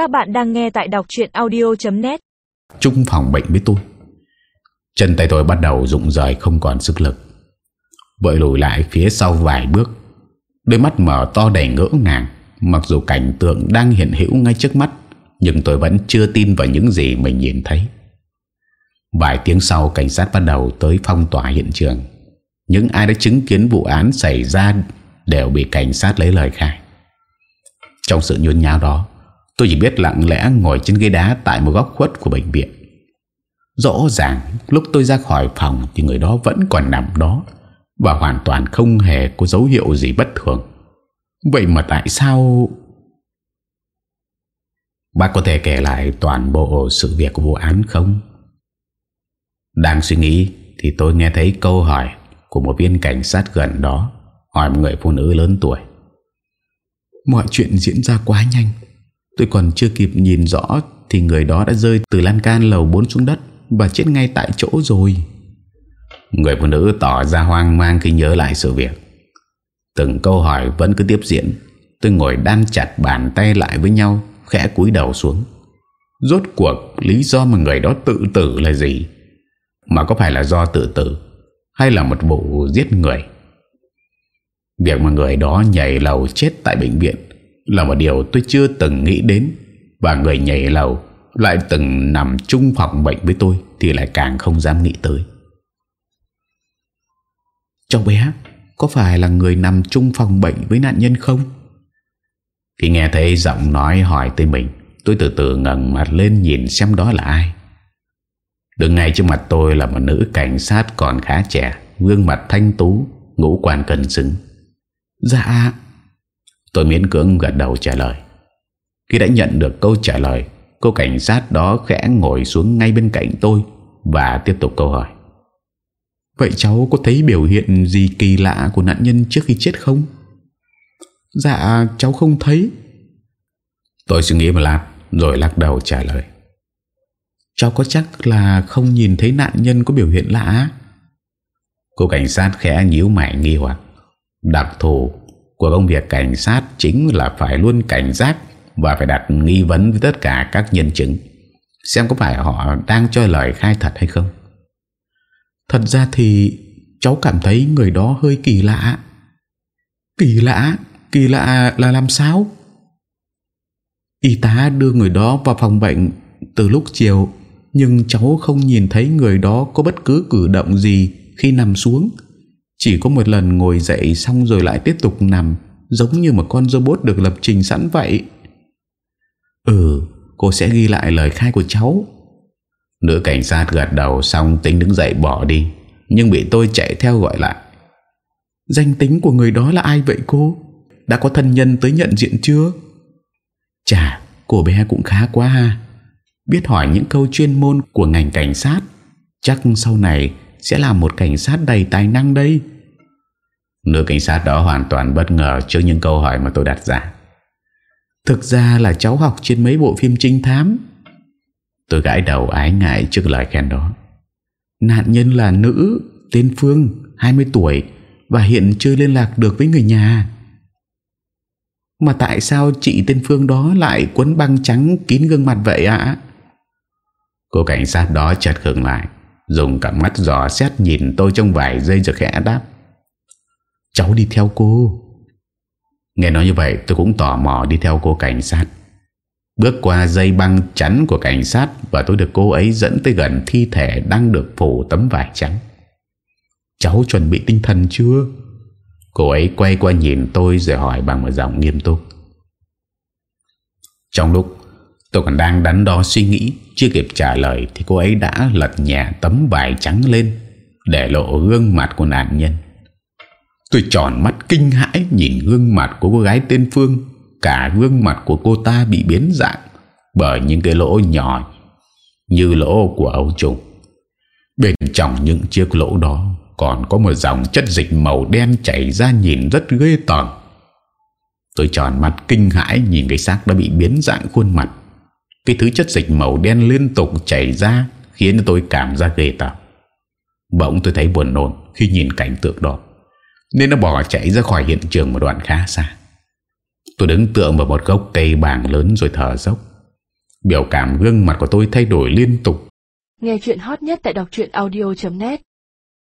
Các bạn đang nghe tại đọc chuyện audio.net trung phòng bệnh với tôi. Chân tay tôi bắt đầu rụng rời không còn sức lực. Vội lùi lại phía sau vài bước. Đôi mắt mở to đầy ngỡ ngàng, Mặc dù cảnh tượng đang hiện hữu ngay trước mắt, Nhưng tôi vẫn chưa tin vào những gì mình nhìn thấy. Vài tiếng sau, cảnh sát bắt đầu tới phong tỏa hiện trường. Những ai đã chứng kiến vụ án xảy ra Đều bị cảnh sát lấy lời khai. Trong sự nhuôn nháo đó Tôi chỉ biết lặng lẽ ngồi trên ghế đá Tại một góc khuất của bệnh viện. Rõ ràng, lúc tôi ra khỏi phòng Thì người đó vẫn còn nằm đó Và hoàn toàn không hề có dấu hiệu gì bất thường. Vậy mà tại sao? Bác có thể kể lại toàn bộ sự việc của vụ án không? Đang suy nghĩ Thì tôi nghe thấy câu hỏi Của một viên cảnh sát gần đó Hỏi một người phụ nữ lớn tuổi. Mọi chuyện diễn ra quá nhanh. Tôi còn chưa kịp nhìn rõ Thì người đó đã rơi từ lan can lầu 4 xuống đất Và chết ngay tại chỗ rồi. Người phụ nữ tỏ ra hoang mang khi nhớ lại sự việc. Từng câu hỏi vẫn cứ tiếp diễn. Tôi ngồi đan chặt bàn tay lại với nhau, Khẽ cúi đầu xuống. Rốt cuộc, lý do mà người đó tự tử là gì? Mà có phải là do tự tử, Hay là một vụ giết người? Việc mà người đó nhảy lầu chết tại bệnh viện là một điều tôi chưa từng nghĩ đến. Và người nhảy lầu Lại từng nằm chung phòng bệnh với tôi Thì lại càng không dám nghĩ tới. Cháu bé, Có phải là người nằm chung phòng bệnh với nạn nhân không? Khi nghe thấy giọng nói hỏi tên mình, Tôi từ từ ngẩng mặt lên nhìn xem đó là ai. Đứng ngay trước mặt tôi là một nữ cảnh sát còn khá trẻ, Gương mặt thanh tú, Ngũ quan cần xứng. Dạ Tôi miễn cưỡng gật đầu trả lời. Khi đã nhận được câu trả lời, Cô cảnh sát đó khẽ ngồi xuống ngay bên cạnh tôi Và tiếp tục câu hỏi. Vậy cháu có thấy biểu hiện gì kỳ lạ của nạn nhân trước khi chết không? Dạ cháu không thấy. Tôi suy nghĩ một lát, Rồi lắc đầu trả lời. Cháu có chắc là không nhìn thấy nạn nhân có biểu hiện lạ Cô cảnh sát khẽ nhíu mày nghi hoặc, Đặc thù của công việc cảnh sát chính là phải luôn cảnh giác và phải đặt nghi vấn với tất cả các nhân chứng xem có phải họ đang cho lời khai thật hay không. Thật ra thì cháu cảm thấy người đó hơi kỳ lạ. Kỳ lạ? Kỳ lạ là làm sao? Y tá đưa người đó vào phòng bệnh từ lúc chiều, nhưng cháu không nhìn thấy người đó có bất cứ cử động gì khi nằm xuống. Chỉ có một lần ngồi dậy xong rồi lại tiếp tục nằm, Giống như một con robot được lập trình sẵn vậy. Ừ Cô sẽ ghi lại lời khai của cháu. Nữ cảnh sát gật đầu Xong tính đứng dậy bỏ đi, Nhưng bị tôi chạy theo gọi lại. Danh tính của người đó là ai vậy cô? Đã có thân nhân tới nhận diện chưa? Chà, Cô bé cũng khá quá ha. Biết hỏi những câu chuyên môn của ngành cảnh sát, Chắc sau này sẽ là một cảnh sát đầy tài năng đây. Nữ cảnh sát đó hoàn toàn bất ngờ trước những câu hỏi mà tôi đặt ra. Thực ra là cháu học trên mấy bộ phim trinh thám. Tôi gãi đầu ái ngại trước lời khen đó. Nạn nhân là nữ, Tên Phương 20 tuổi, Và hiện chưa liên lạc được với người nhà. Mà tại sao chị tên Phương đó Lại quấn băng trắng kín gương mặt vậy ạ? Cô cảnh sát đó chợt khựng lại. Dùng cả mắt giò xét nhìn tôi trong vài giây rồi khẽ đáp. Cháu đi theo cô. Nghe nói như vậy, tôi cũng tò mò đi theo cô cảnh sát. Bước qua dây băng chắn của cảnh sát Và tôi được cô ấy dẫn tới gần thi thể đang được phủ tấm vải trắng. Cháu chuẩn bị tinh thần chưa? Cô ấy quay qua nhìn tôi rồi hỏi bằng một giọng nghiêm túc. Trong lúc tôi còn đang đắn đo suy nghĩ, Chưa kịp trả lời Thì cô ấy đã lật nhẹ tấm vải trắng lên, Để lộ gương mặt của nạn nhân. Tôi tròn mắt kinh hãi nhìn gương mặt của cô gái tên Phương. Cả gương mặt của cô ta bị biến dạng Bởi những cái lỗ nhỏ Như lỗ của ấu trùng Bên trong những chiếc lỗ đó Còn có một dòng chất dịch màu đen chảy ra nhìn rất ghê tởm. Tôi tròn mắt kinh hãi nhìn cái xác đã bị biến dạng khuôn mặt. Cái thứ chất dịch màu đen liên tục chảy ra, Khiến tôi cảm giác ghê tởm. Bỗng tôi thấy buồn nôn khi nhìn cảnh tượng đó, nên nó bỏ chạy ra khỏi hiện trường một đoạn khá xa. Tôi đứng tượng vào một gốc cây bàng lớn rồi thở dốc. Biểu cảm gương mặt của tôi thay đổi liên tục. Nghe chuyện hot nhất tại đọc audio.net